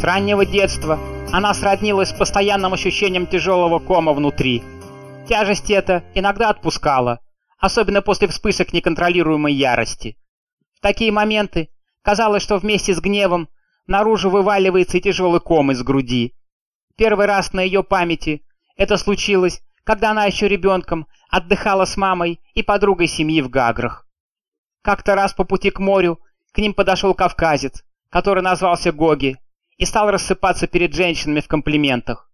С раннего детства она сроднилась с постоянным ощущением тяжелого кома внутри. Тяжесть эта иногда отпускала, особенно после вспышек неконтролируемой ярости. В такие моменты казалось, что вместе с гневом наружу вываливается и тяжелый ком из груди. Первый раз на ее памяти это случилось, когда она еще ребенком отдыхала с мамой и подругой семьи в Гаграх. Как-то раз по пути к морю к ним подошел кавказец, который назвался Гоги, и стал рассыпаться перед женщинами в комплиментах.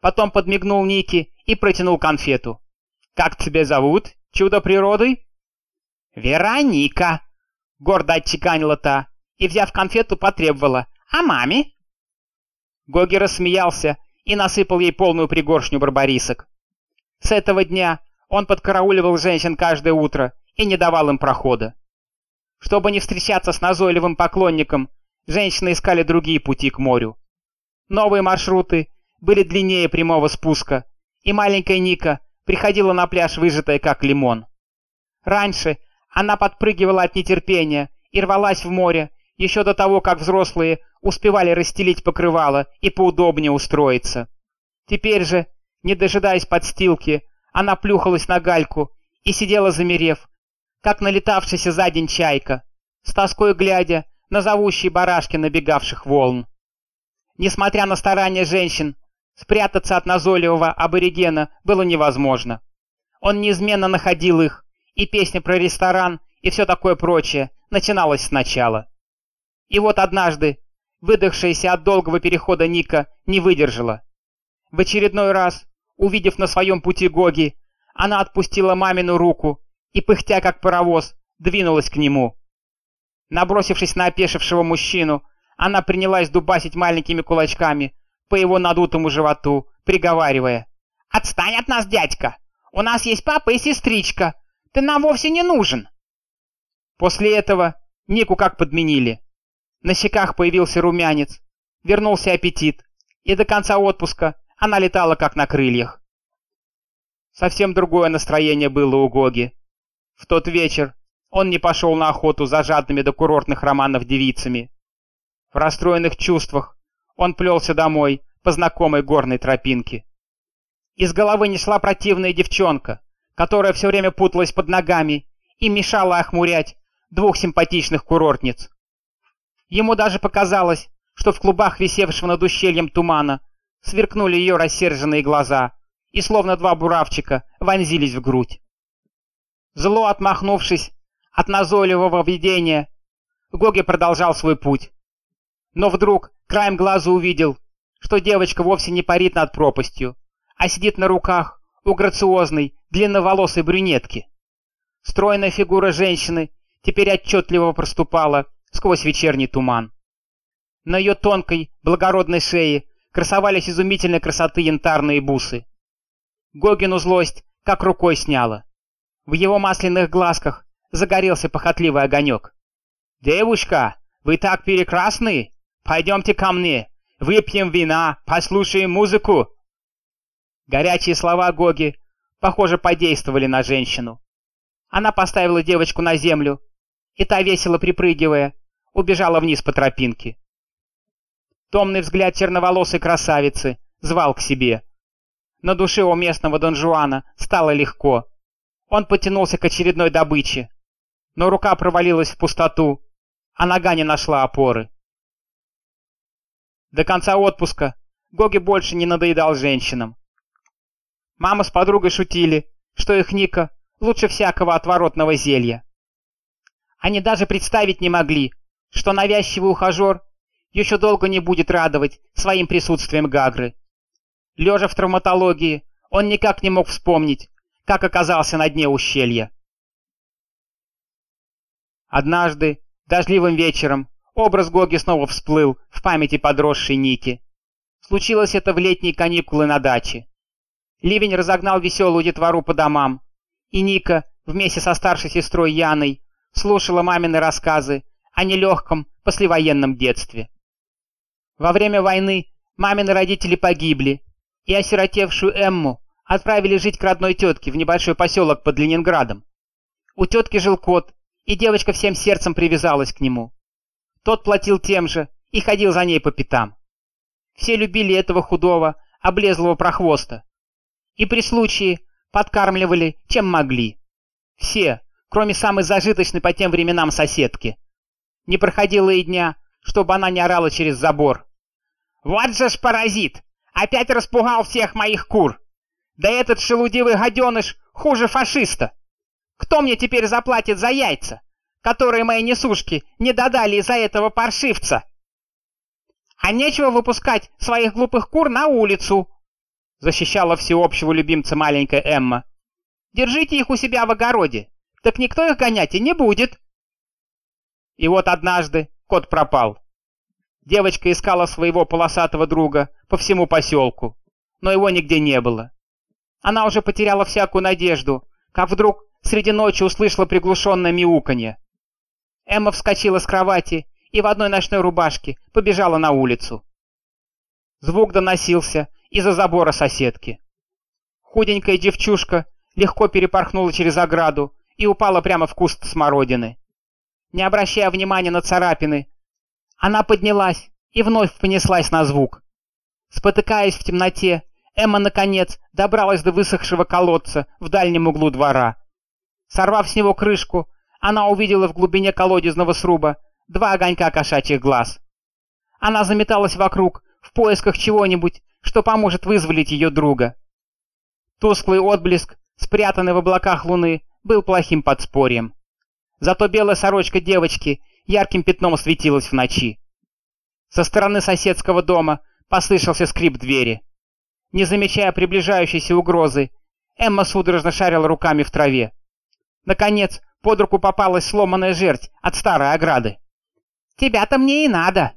Потом подмигнул Ники и протянул конфету. «Как тебя зовут? Чудо природы?» «Вероника!» — гордо отчеканила та и, взяв конфету, потребовала. «А маме?» Гоги рассмеялся и насыпал ей полную пригоршню барбарисок. С этого дня он подкарауливал женщин каждое утро и не давал им прохода. Чтобы не встречаться с назойливым поклонником, женщины искали другие пути к морю. Новые маршруты были длиннее прямого спуска, и маленькая Ника приходила на пляж выжатая как лимон. Раньше она подпрыгивала от нетерпения и рвалась в море еще до того, как взрослые успевали расстелить покрывало и поудобнее устроиться. Теперь же, не дожидаясь подстилки, она плюхалась на гальку и сидела замерев, как налетавшаяся за день чайка, с тоской глядя на зовущие барашки набегавших волн. Несмотря на старания женщин, спрятаться от назойливого аборигена было невозможно. Он неизменно находил их, и песня про ресторан и все такое прочее начиналась сначала. И вот однажды, выдохшаяся от долгого перехода Ника не выдержала. В очередной раз, увидев на своем пути Гоги, она отпустила мамину руку и, пыхтя как паровоз, двинулась к нему. Набросившись на опешившего мужчину, она принялась дубасить маленькими кулачками по его надутому животу, приговаривая. «Отстань от нас, дядька! У нас есть папа и сестричка! Ты нам вовсе не нужен!» После этого Нику как подменили. На щеках появился румянец, вернулся аппетит, и до конца отпуска она летала как на крыльях. Совсем другое настроение было у Гоги. В тот вечер он не пошел на охоту за жадными до курортных романов девицами. В расстроенных чувствах он плелся домой по знакомой горной тропинке. Из головы не шла противная девчонка, которая все время путалась под ногами и мешала охмурять двух симпатичных курортниц. Ему даже показалось, что в клубах висевшего над ущельем тумана сверкнули ее рассерженные глаза и, словно два буравчика, вонзились в грудь. Зло отмахнувшись от назойливого видения, Гоги продолжал свой путь. Но вдруг краем глаза увидел, что девочка вовсе не парит над пропастью, а сидит на руках у грациозной, длинноволосой брюнетки. Стройная фигура женщины теперь отчетливо проступала сквозь вечерний туман. На ее тонкой, благородной шее красовались изумительной красоты янтарные бусы. Гогину злость как рукой сняла. В его масляных глазках загорелся похотливый огонек. «Девушка, вы так прекрасны! Пойдемте ко мне, выпьем вина, послушаем музыку!» Горячие слова Гоги, похоже, подействовали на женщину. Она поставила девочку на землю, и та, весело припрыгивая, убежала вниз по тропинке. Томный взгляд черноволосой красавицы звал к себе. На душе у местного Дон Жуана стало легко. Он потянулся к очередной добыче, но рука провалилась в пустоту, а нога не нашла опоры. До конца отпуска Гоги больше не надоедал женщинам. Мама с подругой шутили, что их Ника лучше всякого отворотного зелья. Они даже представить не могли, что навязчивый ухажер еще долго не будет радовать своим присутствием Гагры. Лежа в травматологии, он никак не мог вспомнить, как оказался на дне ущелья. Однажды, дождливым вечером, образ Гоги снова всплыл в памяти подросшей Ники. Случилось это в летние каникулы на даче. Ливень разогнал веселую детвору по домам, и Ника вместе со старшей сестрой Яной слушала мамины рассказы о нелегком послевоенном детстве. Во время войны мамины родители погибли, и осиротевшую Эмму отправили жить к родной тетке в небольшой поселок под Ленинградом. У тетки жил кот, и девочка всем сердцем привязалась к нему. Тот платил тем же и ходил за ней по пятам. Все любили этого худого, облезлого прохвоста. И при случае подкармливали, чем могли. Все, кроме самой зажиточной по тем временам соседки. Не проходило и дня, чтобы она не орала через забор. «Вот же ж паразит! Опять распугал всех моих кур! Да этот шелудивый гаденыш хуже фашиста! Кто мне теперь заплатит за яйца, которые мои несушки не додали из-за этого паршивца?» «А нечего выпускать своих глупых кур на улицу!» защищала всеобщего любимца маленькая Эмма. «Держите их у себя в огороде, так никто их гонять и не будет!» И вот однажды кот пропал. Девочка искала своего полосатого друга по всему поселку, но его нигде не было. Она уже потеряла всякую надежду, как вдруг среди ночи услышала приглушенное мяуканье. Эмма вскочила с кровати и в одной ночной рубашке побежала на улицу. Звук доносился из-за забора соседки. Худенькая девчушка легко перепорхнула через ограду и упала прямо в куст смородины. Не обращая внимания на царапины, она поднялась и вновь понеслась на звук. Спотыкаясь в темноте, Эмма, наконец, добралась до высохшего колодца в дальнем углу двора. Сорвав с него крышку, она увидела в глубине колодезного сруба два огонька кошачьих глаз. Она заметалась вокруг в поисках чего-нибудь, что поможет вызволить ее друга. Тусклый отблеск, спрятанный в облаках луны, был плохим подспорьем. Зато белая сорочка девочки ярким пятном светилась в ночи. Со стороны соседского дома послышался скрип двери. Не замечая приближающейся угрозы, Эмма судорожно шарила руками в траве. Наконец, под руку попалась сломанная жердь от старой ограды. «Тебя-то мне и надо!»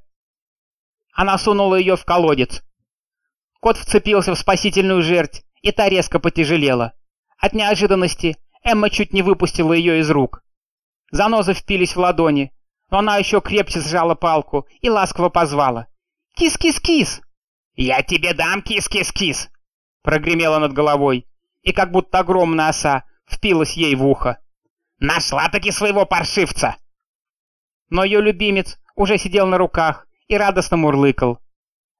Она сунула ее в колодец. Кот вцепился в спасительную жердь, и та резко потяжелела. От неожиданности Эмма чуть не выпустила ее из рук. Занозы впились в ладони, но она еще крепче сжала палку и ласково позвала. «Кис-кис-кис!» «Я тебе дам кис-кис-кис!» Прогремела над головой, и как будто огромная оса впилась ей в ухо. «Нашла-таки своего паршивца!» Но ее любимец уже сидел на руках и радостно мурлыкал.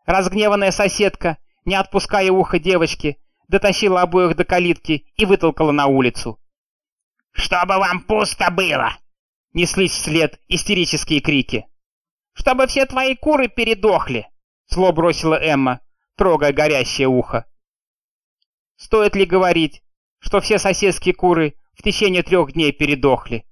Разгневанная соседка, не отпуская ухо девочки, дотащила обоих до калитки и вытолкала на улицу. «Чтобы вам пусто было!» Неслись вслед истерические крики. «Чтобы все твои куры передохли!» Зло бросила Эмма, трогая горящее ухо. Стоит ли говорить, что все соседские куры в течение трех дней передохли?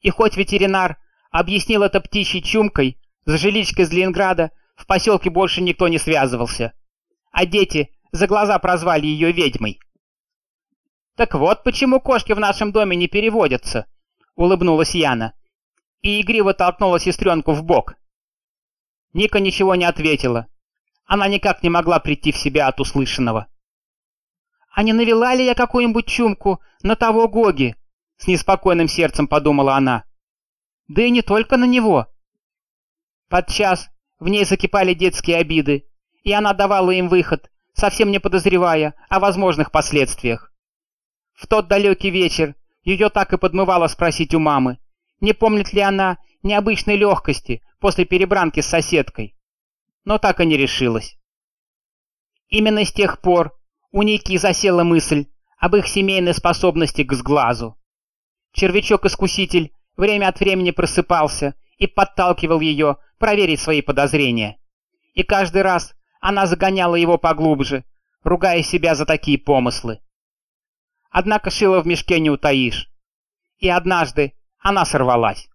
И хоть ветеринар объяснил это птичьей чумкой, за жиличкой из Ленинграда в поселке больше никто не связывался. А дети за глаза прозвали ее ведьмой. «Так вот почему кошки в нашем доме не переводятся», — улыбнулась Яна. И игриво толкнула сестренку в бок. Ника ничего не ответила. Она никак не могла прийти в себя от услышанного. «А не навела ли я какую-нибудь чумку на того Гоги?» С неспокойным сердцем подумала она. «Да и не только на него». Подчас в ней закипали детские обиды, и она давала им выход, совсем не подозревая о возможных последствиях. В тот далекий вечер ее так и подмывало спросить у мамы, не помнит ли она необычной легкости после перебранки с соседкой, но так и не решилась. Именно с тех пор у Ники засела мысль об их семейной способности к сглазу. Червячок-искуситель время от времени просыпался и подталкивал ее проверить свои подозрения. И каждый раз она загоняла его поглубже, ругая себя за такие помыслы. Однако шила в мешке не утаишь. И однажды она сорвалась.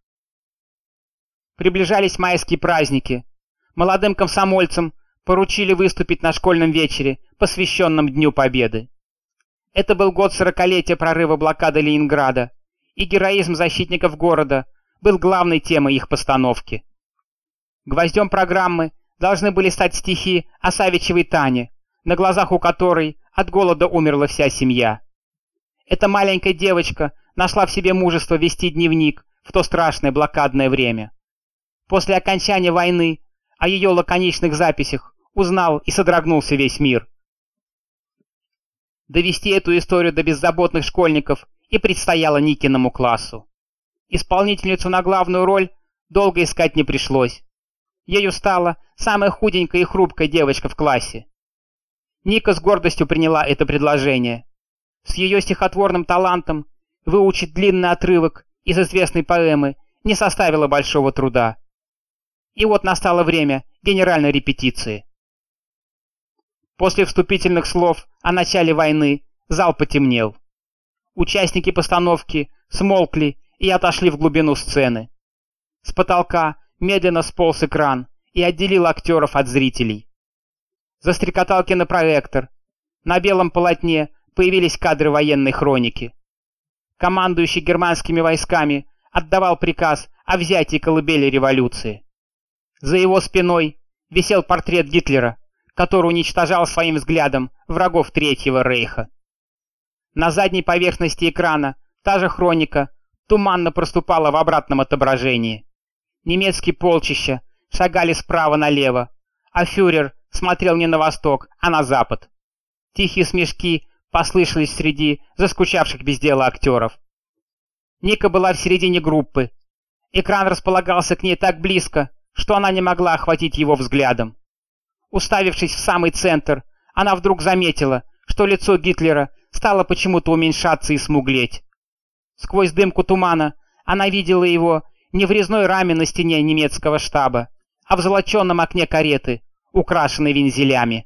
Приближались майские праздники. Молодым комсомольцам поручили выступить на школьном вечере, посвященном Дню Победы. Это был год сорокалетия прорыва блокады Ленинграда, и героизм защитников города был главной темой их постановки. Гвоздем программы должны были стать стихи о Савичевой Тане, на глазах у которой от голода умерла вся семья. Эта маленькая девочка нашла в себе мужество вести дневник в то страшное блокадное время. После окончания войны о ее лаконичных записях узнал и содрогнулся весь мир. Довести эту историю до беззаботных школьников и предстояло Никиному классу. Исполнительницу на главную роль долго искать не пришлось. Ею стала самая худенькая и хрупкая девочка в классе. Ника с гордостью приняла это предложение. С ее стихотворным талантом выучить длинный отрывок из известной поэмы не составило большого труда. И вот настало время генеральной репетиции. После вступительных слов о начале войны зал потемнел. Участники постановки смолкли и отошли в глубину сцены. С потолка медленно сполз экран и отделил актеров от зрителей. Застрекотал кинопроектор. На белом полотне появились кадры военной хроники. Командующий германскими войсками отдавал приказ о взятии колыбели революции. За его спиной висел портрет Гитлера, который уничтожал своим взглядом врагов Третьего Рейха. На задней поверхности экрана та же хроника туманно проступала в обратном отображении. Немецкие полчища шагали справа налево, а фюрер смотрел не на восток, а на запад. Тихие смешки послышались среди заскучавших без дела актеров. Ника была в середине группы. Экран располагался к ней так близко, что она не могла охватить его взглядом. Уставившись в самый центр, она вдруг заметила, что лицо Гитлера стало почему-то уменьшаться и смуглеть. Сквозь дымку тумана она видела его не в резной раме на стене немецкого штаба, а в золоченном окне кареты, украшенной вензелями.